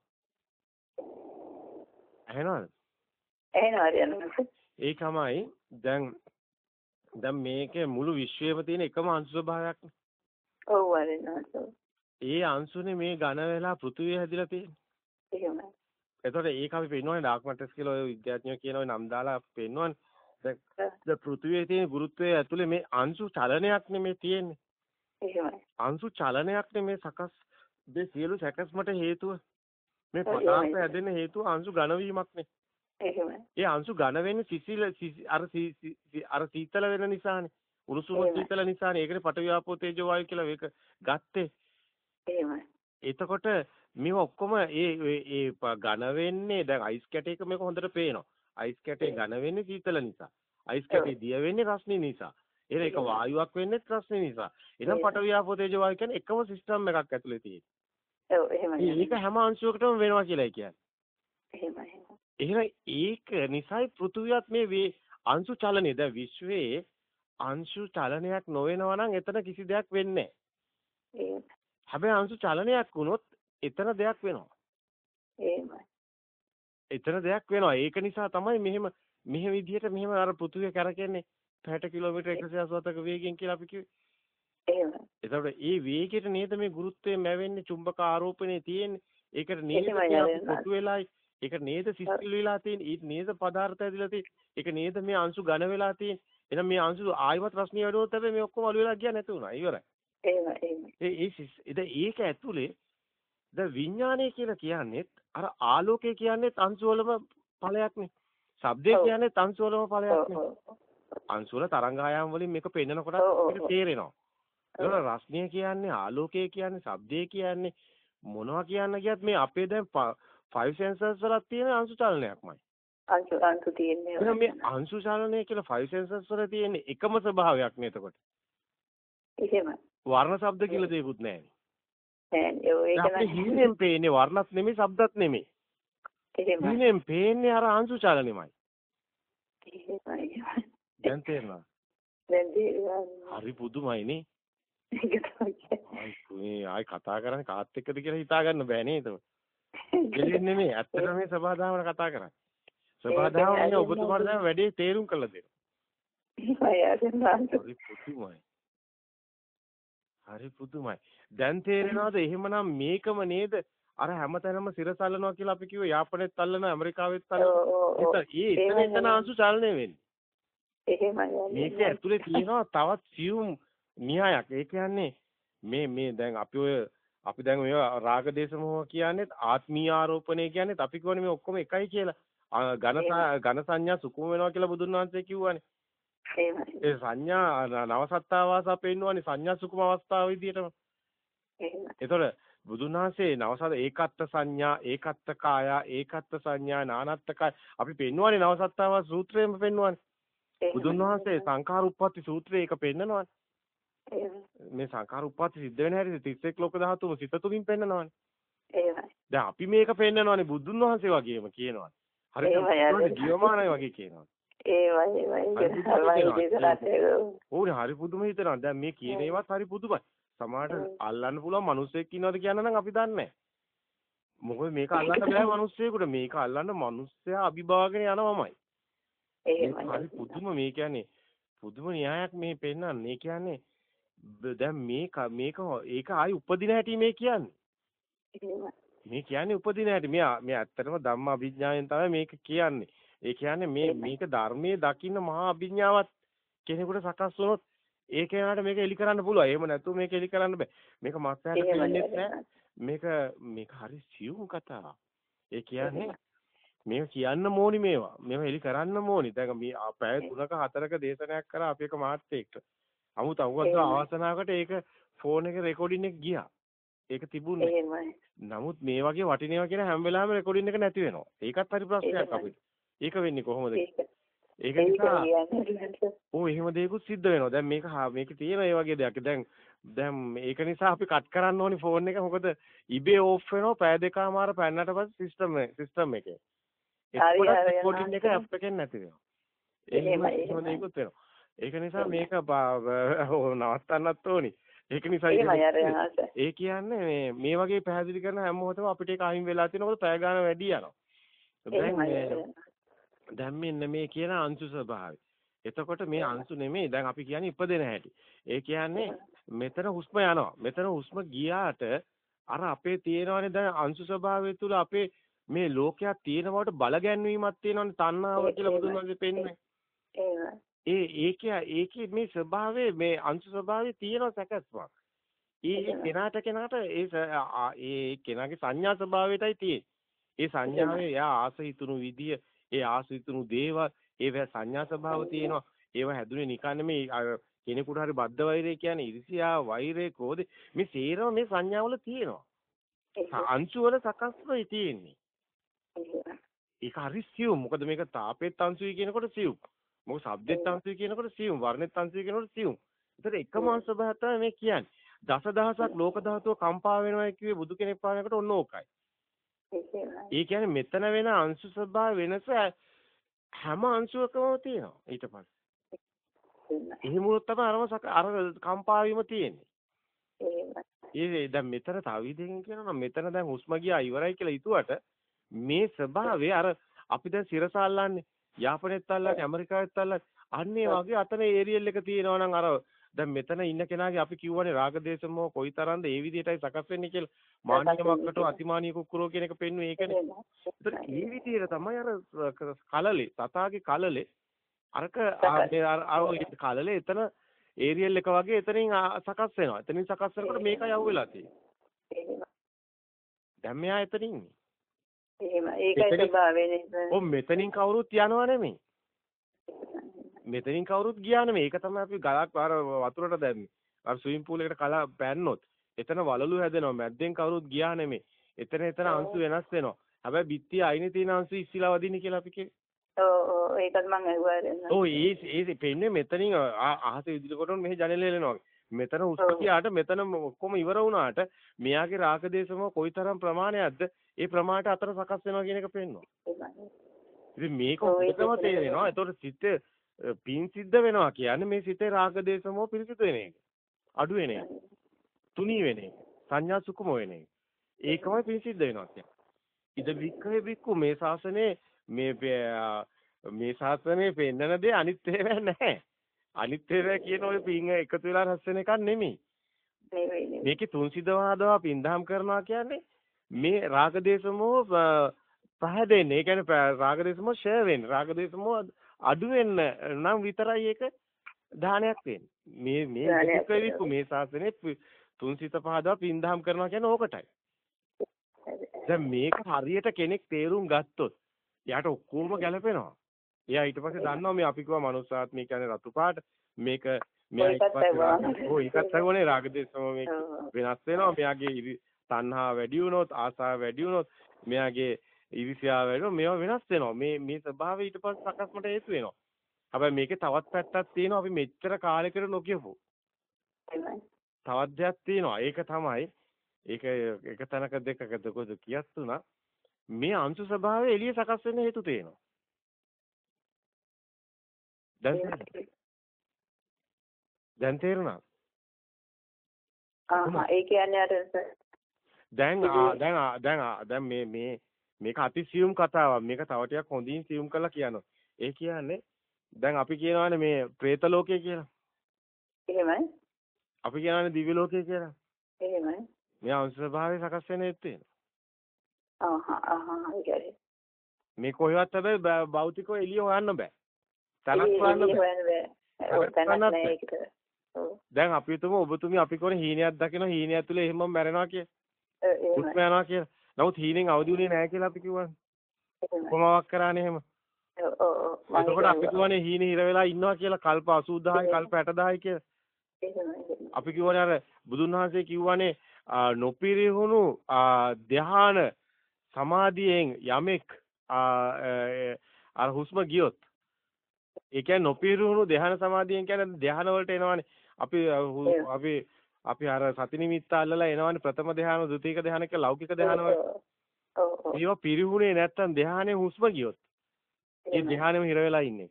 ඇහෙනවද? එහෙනම් හරියනවා. ඒකමයි දැන් දැන් මේකේ මුළු විශ්වයේම තියෙන එකම අංශු ස්වභාවයක්. ඔව් වරිනවා. ඒ අංශුනේ මේ ඝන වෙලා පෘථිවිය හැදිලා තියෙන්නේ. එහෙමයි. එතකොට ඒක අපි පෙන්වන්නේ ඩාර්ක් මැටර්ස් කියලා ඔය විද්‍යාඥයෝ කියන ඔය නම් දාලා පෙන්වන්නේ. දැන් පෘථිවියේ තියෙන ගුරුත්වය ඇතුලේ මේ අංශු චලනයක් නෙමේ තියෙන්නේ. අංශු චලනයක් නෙමේ සකස් මේ සියලු සැකස්මට හේතුව. මේ පදාර්ථ. හැදෙන්න හේතුව අංශු ඝන වීමක් නේ. එහෙමයි. ඒ අංශු ඝන වෙන්නේ සිසිල සිසි- අර අර සීතල වෙන නිසානේ. උණුසුම. සීතල නිසානේ. ඒකනේ පඨවි ආපෝ තේජෝ වායු කියලා මේක ගත්තේ. එහෙමයි. එතකොට මේ ඔක්කොම ඒ ඒ ඝන වෙන්නේ දැන් අයිස් කැටයක මේක හොඳට පේනවා. අයිස් කැටේ ඝන වෙන්නේ සීතල නිසා. අයිස් කැටේ දිය වෙන්නේ රස්නේ නිසා. එහෙනම් ඒක වායුවක් වෙන්නේ රස්නේ නිසා. එහෙනම් පඨවි ආපෝ තේජෝ වායු කියන්නේ එකම සිස්ටම් එකක් ඇතුලේ තියෙන්නේ. ඔව් එහෙමයි. ඒක හැම අංශුවකටම වෙනවා කියලා කියන්නේ. එහෙමයි. එහෙනම් ඒක නිසයි පෘථුවියත් මේ අංශු චලනය දැන් විශ්වයේ අංශු චලනයක් නොවෙනවා නම් එතන කිසි දෙයක් වෙන්නේ එහෙමයි. හැබැයි අංශු චලනයක් වුණොත් එතන දෙයක් වෙනවා. එහෙමයි. එතන දෙයක් වෙනවා. ඒක නිසා තමයි මෙහෙම මෙහෙම විදිහට මෙහෙම අර පෘථුවිය කරකෙන්නේ 60 කිලෝමීටර් 187ක වේගයෙන් කියලා අපි කිව්වේ. එහෙමයි. එතකොට ඒ වේගයට නේද මේ ගුරුත්වය මැවෙන්නේ චුම්බක ආරෝපණය තියෙන්නේ. ඒකට නේද. කොටු වෙලායි. ඒක නේද සිසිල් වෙලා තියෙන්නේ. ඊට නේද පදාර්ථ ඇදලා තියෙන්නේ. ඒක නේද මේ අංශු ඝන වෙලා තියෙන්නේ. එහෙනම් මේ අංශු ආයවත් රශ්මිය වැඩුවොත් හැබැයි මේ ඔක්කොම අළු වෙලා ගියා නැති වුණා. ඉවරයි. එහෙම එහෙම. ඒ ඒක ඇතුලේ ද විඥානය කියලා කියන්නේත් අර ආලෝකය කියන්නේත් අංශුවලම ඵලයක්නේ. ශබ්දය ඔව්. කියන්නේත් අංශුවලම ඔව් ඵලයක්නේ. ඔව්. අංශුවල තරංගායම් වලින් මේක පෙන්නකොට අපිට. තේරෙනවා. ඒක රස්නිය කියන්නේ ආලෝකය කියන්නේ ශබ්දය කියන්නේ මොනවා කියන්න ගියත් මේ අපේ දැන් ෆයිව් සෙන්සර්ස් වල තියෙන අංශු චලනයක්මයි. අංශු අංශු තියෙන්නේ. මේ අංශු චලනය කියලා ෆයිව් සෙන්සර්ස් වල තියෙන එකම ස්වභාවයක් නේ එතකොට. එහෙම. වර්ණ ශබ්ද කියලා දෙයක්වත් නැහැ. නෑ ඒක අපේ නෑ. හිණෙන් පේන්නේ වර්ණත් නෙමෙයි ශබ්දත් නෙමෙයි. එහෙමයි. හිණෙන් පේන්නේ අර අංශු චලනෙමයි. දැන් තේරෙනවා. දැන් තේරෙනවා. හරි පුදුමයිනේ. ඒක තමයි. ආයි කතා කරන්නේ කාත් එක්කද කියලා හිතා ගන්න බෑ නේද? දෙලින් නෙමෙයි ඇත්තටම මේ සබහාදාමන කතා කරන්නේ. කියන්නේ ඔබතුමාට දැන් වැඩේ තේරුම් කරලා දෙනවා. හරි පුදුමයි. හරි පුදුමයි. දැන් තේරෙනවද එහෙමනම් මේකම නේද? අර හැමතැනම සිරස අල්ලනවා කියලා අපි කිව්ව යාපනයේත් අල්ලන ඇමරිකාවෙත් අල්ලන. ඔව් ඔව් ඔව්. ඒ එතන අංශු චලනය වෙන්නේ. එහෙමයි. මේක ඇතුලේ තියෙනවා තවත් සියුම් න්‍යායක්. ඒ කියන්නේ මේ මේ දැන් අපි ඔය අපි දැන් ඔය රාග දේශ මොහ කියන්නේ ආත්මීය ආරෝපණය කියන්නේ අපි කියවනේ මේ ඔක්කොම එකයි කියලා. ඝන ඝන සංඥා සුකුම වෙනවා කියලා බුදුන් වහන්සේ කිව්වනේ. ඒ සංඥා නවසත්තාවාසා පෙන්වන්නේ සංඥා සුකුම අවස්ථාව විදිහටම. එහෙමයි. ඒතකොට බුදුන් වහන්සේ නවසත් ඒකත්ත සංඥා ඒකත්ත කාය ඒකත්ත සංඥා නානත්ත කාය අපි පෙන්වන්නේ නවසත්තාවා සූත්‍රයෙන්ම පෙන්වන්නේ. බුදුන් වහන්සේ සංඛාර උප්පත්ති සූත්‍රයේ ඒක පෙන්නනවානේ. මේ සංඛාර උප්පත්ති සිද්ධ වෙන හැටි 31 ලෝක ධාතුම සිත තුලින් පෙන්නනවානේ. එහෙමයි. දැන් අපි මේක පෙන්නනවානේ බුදුන් වහන්සේ වගේම කියනවානේ. හරි. ජීවමානයි වගේ කියනවා. ඒවයි ඒවයි. ඕනේ හරි පුදුම හිතනවා. දැන් මේ කියන ඒවාත් හරි පුදුමයි. සමහරට අල්ලන්න පුළුවන් මිනිස්සෙක් ඉන්නවද කියන නම් අපි දන්නේ නැහැ. මොකද මේක අල්ලන්න බෑ මිනිස්සෙකුට. මේක අල්ලන්න මිනිස්සයා අභිභාගගෙන යනවමයි. හරි පුදුම මේ කියන්නේ පුදුම න්‍යායක් මේ පෙන්නන්නේ. ඒ කියන්නේ දැන් මේක මේක ඒක ආයි උපදින හැටි මේ කියන්නේ. මේ කියන්නේ උපදින හැටි. මේ මේ ඇත්තටම ධම්ම අභිඥාවෙන් තමයි මේක කියන්නේ. ඒ කියන්නේ මේ මේක ධර්මයේ දකින්න මහා අභිඥාවක් කෙනෙකුට සකස් වුණොත් ඒ කෙනාට මේක එලි කරන්න පුළුවන්. එහෙම නැතුව මේක එලි කරන්න බෑ. මේක මස්සයට එහෙමයි. දෙන්නේ නැහැ. මේක මේක හරි සියුම් කතාවක්. ඒ කියන්නේ මේක කියන්න ඕනි මේවා. මේව එලි කරන්න ඕනි. දැන් මේ පැය 3ක 4ක දේශනයක් කරා අපි එක මාත්‍යෙක්ට. 아무ත අවුවත් අවසනාවකට ඒක ෆෝන් එකේ රෙකෝඩින් එක ගියා. ඒක තිබුණේ. නමුත් මේ වගේ වටිනේවා කියන හැම වෙලාවෙම රෙකෝඩින් එක නැති වෙනවා. ඒකත් හරි ප්‍රශ්නයක්. අපිට. ඒක වෙන්නේ කොහොමද? ඒක ඒක ඒක නිසා ඕ එහෙම දෙයක්ත් සිද්ධ වෙනවා. දැන් මේක මේකේ තියෙන ඒ වගේ දෙයක්. දැන් දැන් මේක නිසා අපි කට් කරන්න ඕනි ෆෝන් එක. මොකද ඉබේ ඕෆ් වෙනවා පැය දෙකමාර පෑන්නට පස්සේ සිස්ටම් සිස්ටම් එකේ. හරි, රෙකෝඩින් එක හරි. ඇප් එකෙන් නැති වෙනවා. එහෙම එහෙමයි. ඒක නිසා මේක නවත්තන්නත් ඕනි. ඒක නිසා. ඒ කියන්නේ මේ මේ වගේ පැහැදිලි කරන හැම මොහොතම අපිට ඒක අහිමි වෙලා තියෙනවා. මොකද පැය ගාන වැඩි යනවා. දැන් දැන් මෙන්න මේ කියන අංශු ස්වභාවය. එතකොට මේ අංශු නෙමෙයි දැන් අපි කියන්නේ ඉපදෙන හැටි. ඒ කියන්නේ මෙතන හුස්ම යනවා. මෙතන හුස්ම ගියාට අර අපේ තියෙනවනේ දැන් අංශු ස්වභාවය තුල අපේ මේ ලෝකයක් තියෙන බවට බල ගැන්වීමක් තියෙනවනේ තණ්හාව කියලා බුදුන් වහන්සේ. එහෙමයි. ඒ ඒකේ ඒකේ මේ ස්වභාවය මේ අංශු ස්වභාවය තියෙන සැකස්මක්. ඒ කෙනාට කෙනාට ඒ ඒ කෙනාගේ සංඥා ස්වභාවයටයි තියෙන්නේ. ඒ සංඥාවේ එයා ආස හිතුණු විදිය, ඒ ආස හිතුණු දේවල්, ඒවා සංඥා ස්වභාව තියෙනවා. ඒවා හැදුනේ නිකන් අර කෙනෙකුට හරි බද්ධ වෛරය කියන්නේ ඉරිසියා, වෛරය, ක්‍රෝධය මේ සේරම මේ සංඥාවල තියෙනවා. අංශු වල සකස් වෙයි තියෙන්නේ. ඒක හරි සියුම්. මොකද මේක තාපෙත් අංශුයි කියනකොට සියුම්. මොකද ශබ්දෙත් අංශුයි කියනකොට සියුම්. වර්ණෙත් අංශුයි කියනකොට සියුම්. ඒතර එකම අංශ තමයි මේ කියන්නේ. දසදහසක් ලෝක ධාතුව කම්පා වෙනවා කිව්වේ බුදු කෙනෙක් පානකට ඔන්න ඕකයි. ඒ කියන්නේ මෙතන වෙන අංශු ස්වභාව වෙනස හැම අංශුවකම තියෙනවා ඊට පස්සේ. එහෙම වුණොත් තමයි අරම අර කම්පා වීම තියෙන්නේ. ඒ දැන් මෙතන තව විදිහකින් කියනවා නම් මෙතන දැන් හුස්ම ගියා ඉවරයි කියලා හිතුවට මේ ස්වභාවය අර අපි දැන් සිරස අල්ලන්නේ යාපනයේත් අල්ලන්නේ ඇමරිකාවෙත් අල්ලන්නේ. අන්න ඒ වගේ අතන ඒරියල් එක තියෙනවා නම් අර දැන් මෙතන ඉන්න කෙනාගේ අපි කියවනේ රාගදේශමෝ කොයිතරම්ද ඒ විදිහටයි සකස් වෙන්නේ කියලා. මානිය මක්කටෝ අතිමානිය කුක්කුරෝ කියන එක පෙන්වුවේ ඒකනේ. ඒතර මේ විදිහට තමයි අර කලලේ සතාගේ කලලේ අරක අර කලලේ එතන ඒරියල් එක වගේ එතනින් සකස් වෙනවා. එතනින් සකස් වෙනකොට මේක යවුවෙලා තියෙන්නේ. දැන් මෙයා එතන ඉන්නේ. එහෙම. ඒකයි එතන- ස්වභාවය නේද? ඔව් මෙතනින් කවුරුත් යනවා නෙමෙයි. මෙතනින් කවුරුත් ගියා නෙමෙයි. ඒක තමයි අපි ගලක් අර වතුරට දැම්මේ. අර ස්විමින් pool එකට කලා පැන්නොත් එතන වලලු හැදෙනවා. මැද්දෙන් කවුරුත් ගියා නෙමෙයි. එතන එතන අංශු වෙනස් වෙනවා. හැබැයි බිත්තිය අයිනේ තියෙන අංශු ඉස්සිලා වදින්නේ කියලා අපි කියන්නේ. ඔව් ඔව් ඒකත් මම දෙන්න. ඔව් ඒ ඒ පෙන්නේ මෙතනින් අහස ඉදිරියකොටම මෙහි ජනෙලේ එලනවා. මෙතන උස්ස කියාට මෙතන ඔක්කොම ඉවර වුණාට මෙයාගේ රාගදේශම කොයිතරම් ප්‍රමාණයක්ද ඒ ප්‍රමාණයට අතර සකස් වෙනවා කියන එක පෙන්වනවා. ඉතින් මේක හොඳටම තේරෙනවා. ඒතකොට සිත පින් සිද්ධ වෙනවා කියන්නේ මේ සිතේ රාගදේශමෝ පිරිසිදු වෙන එක. අඩු වෙන එක. තුනී වෙන එක. සංඥා සුකුම වෙන එක. ඒකමයි පින් සිද්ධ වෙනවා කියන්නේ. ඉද වික්කේ වික්කු මේ ශාසනයේ මේ මේ ශාසනයේ පෙන්නන දේ අනිත් ඒවා නැහැ. අනිත් ඒවා කියන ඔය පින් එකතු වෙලා රැස් වෙන එකක් නෙමෙයි. නෙවෙයි නෙවෙයි. මේකේ තුන්සිදවාදවා පින්දහම් කරනවා කියන්නේ මේ රාගදේශමෝ පහදෙන්නේ. ඒ කියන්නේ රාගදේශමෝ ෂය වෙන්නේ. රාගදේශමෝ අඩු වෙන්න නම් විතරයි ඒක දානයක් වෙන්නේ. මේ මේ විකවිකු මේ ශාසනයේ තුන්සිත පහදවා පින්දහම් කරනවා කියන්නේ ඕකටයි. දැන් මේක හරියට කෙනෙක් තේරුම් ගත්තොත් එයාට ඔක්කොම ගැලපෙනවා. එයා ඊට පස්සේ දන්නවා මේ අපි කිව්වා මනුස්සාත්මය කියන්නේ රතු පාට මේක මෙයා. රාග- ඔව් ඒකත් ඇහුවනේ රාගදේශම මේක. වෙනස් වෙනවා මෙයාගේ තණ්හා වැඩි වුණොත් ආසාව වැඩි වුණොත් මෙයාගේ ඉරිසියාව වැඩි වුණොත් මේවා වෙනස් වෙනවා. මේ මේ ස්වභාවය ඊට පස්සේ සකස්මට හේතු වෙනවා. හැබැයි මේකේ තවත් පැත්තක් තියෙනවා. අපි මෙච්චර කාලෙකට නොකියපු. එහෙමයි. තවත් දෙයක් තියෙනවා. ඒක තමයි ඒක එක තැනක දෙකක දෙකද කියස්තුණා මේ අංශු ස්වභාවය එළිය සකස් වෙන්න හේතු තියෙනවා. දැන් තේරෙනවද? දැන් තේරුණා ආහා ඒ කියන්නේ අර දැන් දැන් දැන් දැන් මේ මේ මේක අතිසියුම් කතාවක්. මේක තව ටිකක් හොඳින් සියුම් කරලා කියනවා. ඒ කියන්නේ දැන් අපි කියනවානේ මේ പ്രേත ලෝකය කියලා. එහෙමයි. අපි කියනවානේ දිව්‍ය ලෝකය කියලා. එහෙමයි. මේ අංශ ස්වභාවය සකස් වෙන තියෙනවා. ආහා ආහා කියන්නේ. මේ කොහෙවත් හැබැයි භෞතිකව එළිය හොයන්න බෑ. තනක් හොයන්න බෑ. දැන් අපි හිතමු ඔබතුමී අපි කොන හීනයක් දකින හීනය ඇතුලේ එහෙමම මැරෙනවා කිය. හුස්ම යනවා කියලා. නමුත් හීනෙන් අවදි වුණේ නැහැ කියලා අපි කිව්වනේ. කොමාවක් කරානේ එහෙම. ඔව් එතකොට අපි කියවනේ හීන හිර වෙලා ඉන්නවා කියලා කල්ප 80000යි කල්ප 60000යි කියලා. අපි කියවනේ අර බුදුන් වහන්සේ කිව්වනේ නොපිරිහුණු ධ්‍යාන සමාධියෙන් යමෙක් අර හුස්ම ගියොත් ඒ කියන්නේ නොපිරිහුණු ධ්‍යාන සමාධියෙන් කියන්නේ ධ්‍යාන වලට එනවනේ අපි. අපි අපි අර සති නිමිත්ත අල්ලලා එනවනේ ප්‍රථම ධ්‍යාන ද්විතීක ධ්‍යාන කියලා ලෞකික ධ්‍යාන වල. ඔව්, ඔව්. ඒවා පිරිහුණේ නැත්තම් ධ්‍යානයේ හුස්ම ගියොත්. ඒ. ධ්‍යානෙම හිර වෙලා ඉන්න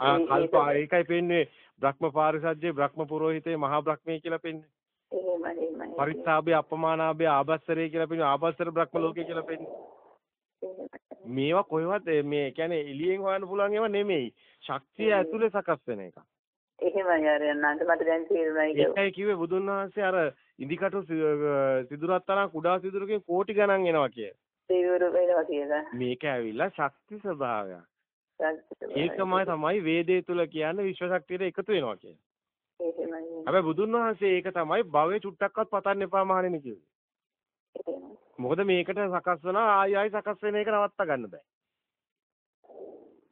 ආ කල්ප ඒක- ඒකයි පෙන්නේ බ්‍රහ්ම පාරිසජ්ජේ බ්‍රහ්ම පුරোহিතේ මහා බ්‍රහ්මයේ කියලා පෙන්නේ එහෙමයි, එහෙමයි. පරිත්තාභය අපමානාභය ආබස්සරේ කියලා පෙන්නේ ආබස්සර බ්‍රහ්ම ලෝකේ කියලා පෙන්නේ. මේවා කොහෙවත් මේ කියන්නේ එළියෙන් හොයන්න පුළුවන් ඒවා නෙමෙයි. ශක්තිය ඇතුලේ සකස් වෙන එක එහෙමයි අර යන්නන්ට මට දැන් තේරුණා ඒක. ඒකයි කිව්වේ බුදුන් වහන්සේ අර ඉදිකටු සිදුරක් තරම් කුඩා සිදුරකින් කෝටි ගණන් එනවා කිය. දෙවිවරු වෙනවා කියලා. මේක ඇවිල්ලා ශක්ති ස්වභාවයක්. ඒකමයි තමයි වේදේ තුල කියන්නේ විශ්ව ශක්තියට එකතු වෙනවා කියන්නේ. එහෙමයි. හැබැයි බුදුන් වහන්සේ ඒක තමයි භවයේ චුට්ටක්වත් පතන්න එපා මහණෙනි කිව්වේ. මොකද මේකට සකස් වෙනවා ආයි ආයි සකස් වෙන එක නවත්ත ගන්න බෑ.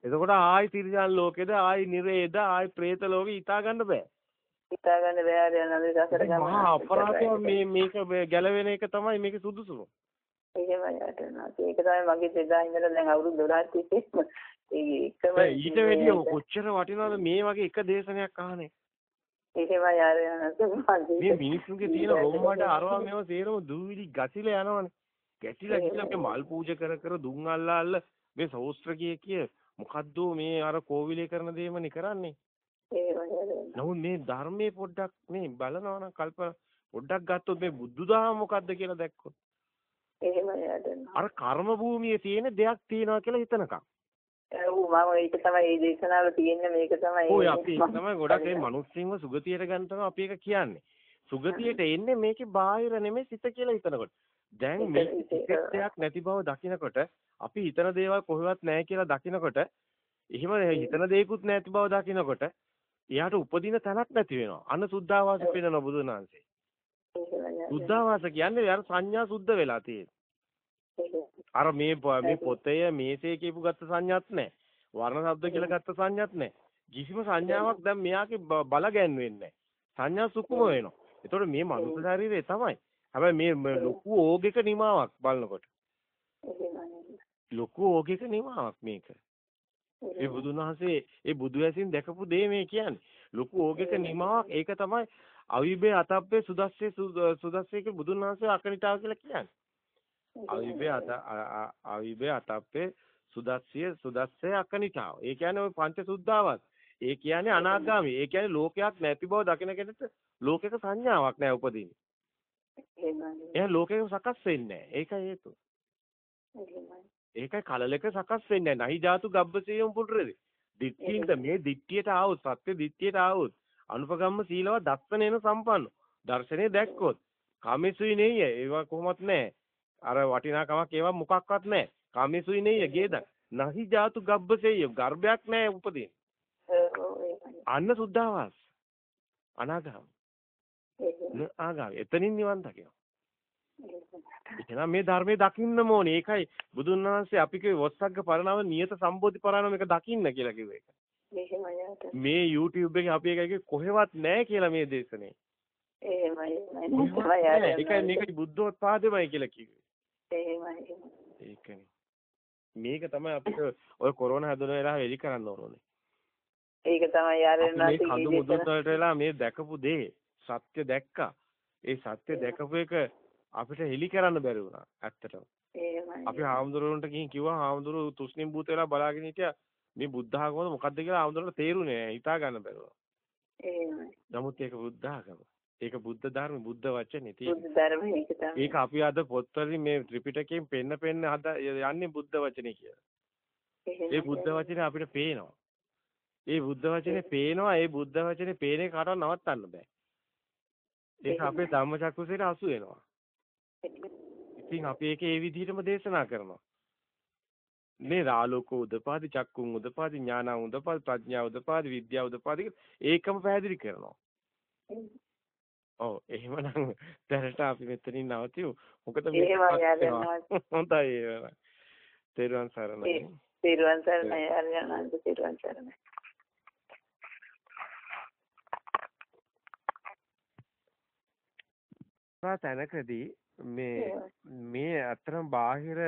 එතකොට ආයි තිරිසන් ලෝකෙද ආයි නිරේද ආයි പ്രേත ලෝකෙ හිතා ගන්න බෑ. හිතා ගන්න බෑ අර යන දසර ගමන. මහා අපරාධය මේ මේක ගැලවෙන එක තමයි මේකේ සුදුසුම. එහෙමයි අටනවා. ඒක තමයි මගේ දෙදා ඉඳලා දැන් අවුරුදු 12ක් තිස්සේ ඒ එකම දැන් ඊට වැඩිය කොච්චර වටිනවද මේ වගේ එක දේශනයක් අහන්නේ. එහෙමයි අර යන මේ මිනිස්සුන්ගේ තියෙන රොම්මඩ අරවා මේව සේරම දූවිලි ගසිලා යනවනේ. ගැටිලා ගිහලා මල් පූජා කර කර දුම් අල්ලා අල්ල මේ සෞස්ත්‍ර කිය කිය මොකද්ද මේ අර කෝවිලේ කරන දේමනේ කරන්නේ. නමුත් මේ ධර්මයේ පොඩ්ඩක් මේ බලනවා නම් කල්පනා පොඩ්ඩක් ගත්තොත් මේ බුදුදහම මොකද්ද කියලා දැක්කොත්. අර කර්ම භූමියේ තියෙන දෙයක් තියෙනවා කියලා හිතනකම්. ඔව් මම ඒක තමයි මේ දේශනාවල තියෙන්නේ මේක තමයි. ඔය අපි තමයි ගොඩක් මේ මිනිස්සුන්ව සුගතියට ගන්න තමයි අපි ඒක කියන්නේ. සුගතියට එන්නේ මේකේ බාහිර නෙමෙයි සිත කියලා හිතනකොට. දැන් මේ දෙයක් නැති බව දකිනකොට අපි හිතන දේවල් කොහෙවත් නැහැ කියලා දකිනකොට එහෙම හිතන දේකුත් නැති බව දකිනකොට එයාට උපදින තැනක් නැති වෙනවා. අන්න සුද්ධාවාස පෙන්වන බුදුන් වහන්සේ. සුද්ධාවාස කියන්නේ අර සංඥා සුද්ධ වෙලා තියෙන්නේ. අර මේ මේ පොතේ මේසේ කියපු ගත්ත සංඥාවක් නැහැ. වර්ණ ශබ්ද කියලා ගත්ත සංඥාවක් නැහැ. කිසිම සංඥාවක් දැන් මෙයාගේ බල ගැන්වෙන්නේ නැහැ. සංඥා සුකුම වෙනවා. ඒතකොට මේ මනුස්ස ශරීරය තමයි. හැබැයි මේ ලොකු ඕගෙක නිමාවක් බලනකොට. ලොකු ඕගෙක නිමාවක් මේක. ඒ බුදුන් වහන්සේ ඒ බුදු ඇසින් දැකපු දේ මේ කියන්නේ. ලොකු ඕගෙක නිමාවක් ඒක තමයි අවිබේ අතබ්බේ සුදස්සේ සුදස්සේක බුදුන් වහන්සේ අකනිටාව කියලා කියන්නේ. අවිබේ අත අවිබේ අතබ්බේ සුදස්සිය සුදස්සේ අකනිටාව. ඒ කියන්නේ ওই පංච සුද්ධාවත්. ඒ කියන්නේ අනාගාමී. ඒ කියන්නේ ලෝකයක් නැති බව දකින කෙනෙක්ට ලෝකයක සංඥාවක් නැහැ උපදින්නේ. එයා ලෝකේ සකස් වෙන්නේ ඒකයි හේතුව. ඒකයි කලලක සකස් වෙන්නේ නැහැ. නහි ධාතු ගබ්බසේයම් පුත්‍රදේ. දිට්ඨියට මේ දිට්ඨියට ආවොත් සත්‍ය දිට්ඨියට ආවොත් අනුපගම්ම සීලව දස්සනේන සම්පන්න. දර්ශනේ දැක්කොත් කාමේසුයි නෙය ඒවා කොහොමත් නැහැ. අර වටිනාකමක් ඒවා මොකක්වත් නැහැ. කාමේසුයි නෙය ගේද. නහි ධාතු ගබ්බසේය ගර්භයක් නැහැ උපදින. අන්න සුද්ධාවාස. අනාගාම. ආගාම. එතනින් නිවන් දකිනවා. එහෙනම් මේ ධර්මයේ දකින්නම ඕනේ. ඒකයි බුදුන් වහන්සේ අපි කිව්වේ වොස්සග්ග පරණව නියත සම්බෝධි පරණව මේක දකින්න කියලා කිව්වේ ඒක. මේ YouTube එකේ අපි එක කොහෙවත් නැහැ කියලා මේ දේශනේ. එහෙමයි. ඒකයි මේක බුද්ධෝත්පාදෙමයි කියලා කිව්වේ. එහෙමයි. ඒකනේ. මේක තමයි අපිට ඔය කොරෝනා හැදුන වෙලාව එලි කරන්න ඕනේ. ඒක තමයි යාරෙන්නාති කඳු මුදුන් වලට වෙලා මේ දැකපු දේ සත්‍ය දැක්කා. ඒ සත්‍ය දැකපු එක අපිට හෙලි කරන්න බැරි වුණා ඇත්තටම. අපි හාමුදුරුවන්ට ගිහින් කිව්වා හාමුදුරුවෝ තුෂ්ණිම් භූත වෙලා බලාගෙන හිටියා මේ බුද්ධ ආගම මොකක්ද කියලා හාමුදුරුවන්ට තේරුනේ නැහැ හිතා ගන්න බැරුව. එහෙමයි. නමුත් ඒක බුද්ධ ආගම. ඒක බුද්ධ ධර්ම බුද්ධ වචනේ තියෙන්නේ. බුද්ධ ධර්ම ඒක තමයි. ඒක අපි අද පොත්වලින් මේ ත්‍රිපිටකයෙන් පෙන්න පෙන්න හද යන්නේ බුද්ධ වචනේ කියලා. ඒ බුද්ධ වචනේ අපිට පේනවා. ඒ බුද්ධ වචනේ පේනවා ඒ බුද්ධ වචනේ පේන කාටවත් නවත්තන්න බෑ. ඒක අපේ ධම්මචක්කුසේට අසු වෙනවා. ඉතින් අපි ඒක ඒ විදිහටම දේශනා කරනවා. මේ රාලෝක උදපාදි චක්කුන් උදපාදි ඥාන උදපාදි ප්‍රඥා උදපාදි විද්‍යාව උදපාදි ඒකම පැහැදිලි කරනවා. ඔව් එහෙමනම් දැනට අපි මෙතනින් නවතිමු. මොකද මේ හොඳයි එහෙනම්. තෙරුවන් සරණයි. තෙරුවන් සරණයි ආර්යනාන්ද තෙරුවන් සරණයි. එක්තරා තැනකදී මේ මේ අතරම බාහිර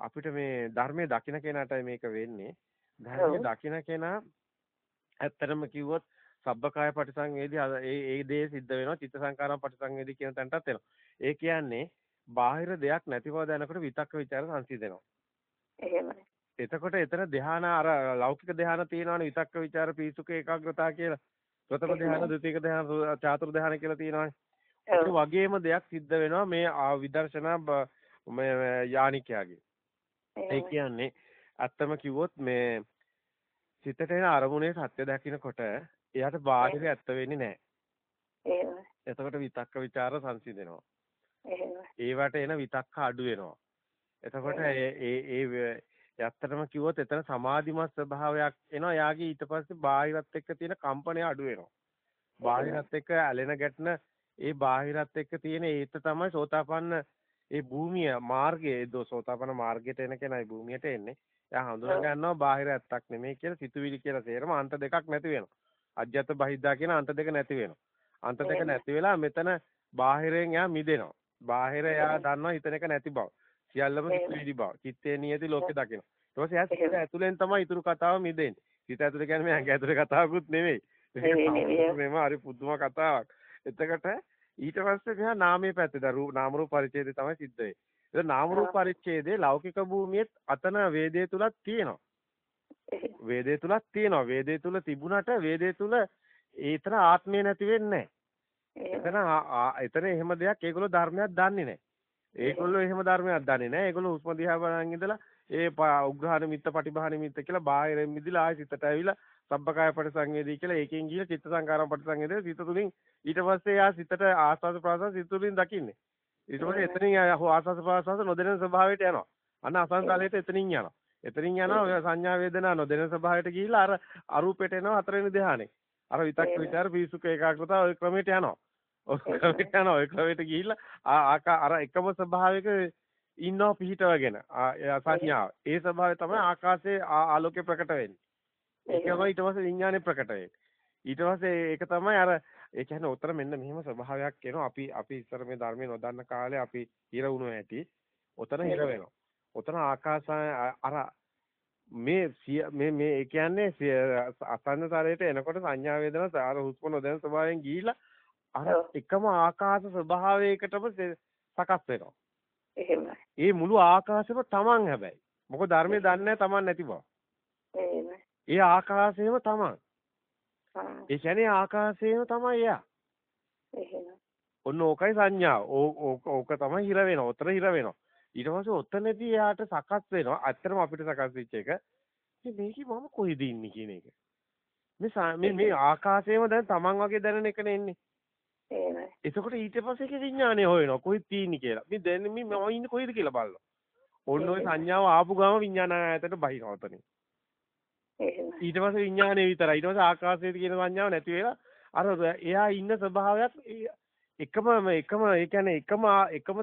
අපිට මේ ධර්මයේ දකින්න කෙනාට මේක වෙන්නේ. ධර්මයේ දකින්න කෙනා ඇත්තටම කිව්වොත් සබ්බකාය පටිසංවේදී ඒ ඒ දේ සිද්ධ වෙනවා චිත්ත සංකාරම් පටිසංවේදී කියන තැනටත් එනවා. ඒ කියන්නේ බාහිර දෙයක් නැති බව දැනනකොට විතක්ක ਵਿਚාර සංසිඳෙනවා. එහෙමයි. එතකොට එතන ධානා අර ලෞකික ධානා තියෙනවනේ විතක්ක ਵਿਚාර පීසුක ඒකාග්‍රතාව කියලා. ප්‍රථම ධානා ද්විතීක ධානා චාතුරු ධානා කියලා තියෙනවනේ. ඒ වගේම දෙයක් සිද්ධ වෙනවා මේ විදර්ශනා මේ යානිකයාගේ. ඒ කියන්නේ අත්තම කිව්වොත් මේ සිතට එන අරමුණේ සත්‍ය දකින්නකොට එයාට බාහිර ඇත්ත වෙන්නේ නැහැ. එතකොට විතක්ක ਵਿਚාර සංසිඳෙනවා. ඒවට එන විතක්ක අඩු වෙනවා. එතකොට ඒ ඒ ඇත්තටම කිව්වොත් එතන සමාධිමත් ස්වභාවයක් එනවා. යාගේ ඊට පස්සේ බාහිරත් එක්ක තියෙන කම්පනය අඩු වෙනවා. බාහිරත් එක්ක ඇලෙන ගැටෙන ඒ බාහිරත් එක්ක තියෙන ඒත තමයි සෝතාපන්න ඒ භූමිය මාර්ගයේ දෝ සෝතාපන්න මාර්ගයට එන කෙනයි භූමියට එන්නේ. එයා හඳුනා ගන්නවා බාහිර ඇත්තක් නෙමෙයි කියලා සිතුවිලි කියලා තේරම අන්ත දෙකක් නැති වෙනවා. අජ්‍යත බහිද්දා කියන අන්ත දෙක නැති වෙනවා. අන්ත දෙක නැති වෙලා මෙතන බාහිරෙන් එයා මිදෙනවා. බාහිර එයා දන්නවා හිතන එක නැති බව. සියල්ලම සිතුවිලි බව. චිත්තේ නියති ලෝකේ දකිනවා. ඊට පස්සේ එයා සිත ඇතුලෙන් තමයි ඊතුරු කතාව මිදෙන්නේ. සිත ඇතුලේ කියන්නේ මේ ඇඟ ඇතුලේ කතාවකුත් නෙමෙයි. මේක හරි පුදුම කතාවක්. එතකොට ඊට පස්සේ මෙහා නාමයේ පැත්තේ රූප නාම රූප පරිච්ඡේදය තමයි සිද්ධ වෙන්නේ. ඒක නාම රූප පරිච්ඡේදේ ලෞකික භූමියේත් අතන වේදේ තුලක් තියෙනවා. වේදේ තුලක් තියෙනවා. වේදේ තුල තිබුණට වේදේ තුල ඒතර ආත්මය නැති වෙන්නේ එතන එතන එහෙම දෙයක් ඒගොල්ලෝ ධර්මයක් දන්නේ නැහැ. ඒගොල්ලෝ එහෙම ධර්මයක් දන්නේ නැහැ. ඒගොල්ලෝ උස්ම දිහා බලන් ඉඳලා ඒ උග්‍රහණ මිත්ත පටිභාන මිත්ත කියලා බාහිරින් මිදිලා ආයෙ සිතට ඇවිල්ලා සබ්බකාය පරිසංවේදී කියලා ඒකෙන් ගිහිල්ලා චිත්ත සංකාරම් පරිසංවේදී සිත තුලින් ඊට පස්සේ යා සිතට ආස්වාද ප්‍රාසස සිත තුලින් දකින්නේ. ඊට පස්සේ එතනින් ආහු ආස්වාද ප්‍රාසස නොදෙන ස්වභාවයට යනවා. අන්න අසංකාලයට එතනින් යනවා. එතනින් යනවා ඔය සංඥා වේදනා නොදෙන ස්වභාවයට ගිහිල්ලා අර අරූපෙට එනවා හතරවෙනි ධ්‍යානෙ. අර විතක් විචාර පිසුක ඒකාග්‍රතාව ඔය ක්‍රමයට යනවා. ඔය ක්‍රමයට යනවා. ඔය ක්‍රමයට ගිහිල්ලා අර එකම ස්වභාවයක ඉන්නවා පිහිටවගෙන සංඥාව. ඒ ස්වභාවය තමයි ආකාශයේ ආලෝකේ ප්‍රකට වෙන්නේ. ඒකම ඊට පස්සේ විඥානේ ප්‍රකට. ඊට පස්සේ ඒක තමයි අර ඒ කියන්නේ උතර මෙන්න මෙහෙම ස්වභාවයක් එනවා. අපි අපි ඉස්සර මේ ධර්මයේ නොදන්න කාලේ අපි හිර වුණු ඇති. උතන හිර වෙනවා. උතන ආකාශය අර මේ මේ මේ ඒ කියන්නේ අසන්නතරයට එනකොට සංඥා වේදනා අර හුස්ම නොදැන ස්වභාවයෙන් ගිහිලා අර එකම ආකාශ ස්වභාවයකටම සකස් වෙනවා. එහෙමයි. ඒ මුළු ආකාශෙම තමන් හැබැයි. මොකද ධර්මයේ දන්නේ තමන් නැති බව. එහෙමයි. ඒ ආකාශයම තමන්. ඒ කියන්නේ ආකාශයම තමයි එයා. ඔන්න ඕකයි සංඥාව. ඕක ඕක තමයි හිර වෙනවා. උතර හිර වෙනවා. ඊට පස්සේ ඔතනදී එයාට සකස් වෙනවා. ඇත්තටම අපිට සකස් වෙච්ච එක. මේකේ මම කොහෙද ඉන්නේ කියන එක. මේ මේ මේ ආකාශයේම දැන් Taman වගේ දැනෙන එකනේ එන්නේ. එහෙමයි. එතකොට ඊට පස්සේ ඒක විඥානය හොයනවා. කොහෙද තියෙන්නේ කියලා. මේ දැන් මේ මම ඉන්නේ කොහෙද කියලා බලනවා. ඔන්න ඔය සංඥාව ආපු ගම විඥානායතට බහිනවා ඔතනින්. එහෙමයි. ඊට පස්සේ විඥානය විතරයි. ඊට පස්සේ ආකාශයේ තියෙන සංඥාව නැති වෙලා අර එයා ඉන්න ස්වභාවයක් එකම එකම ඒ කියන්නේ එකම එකම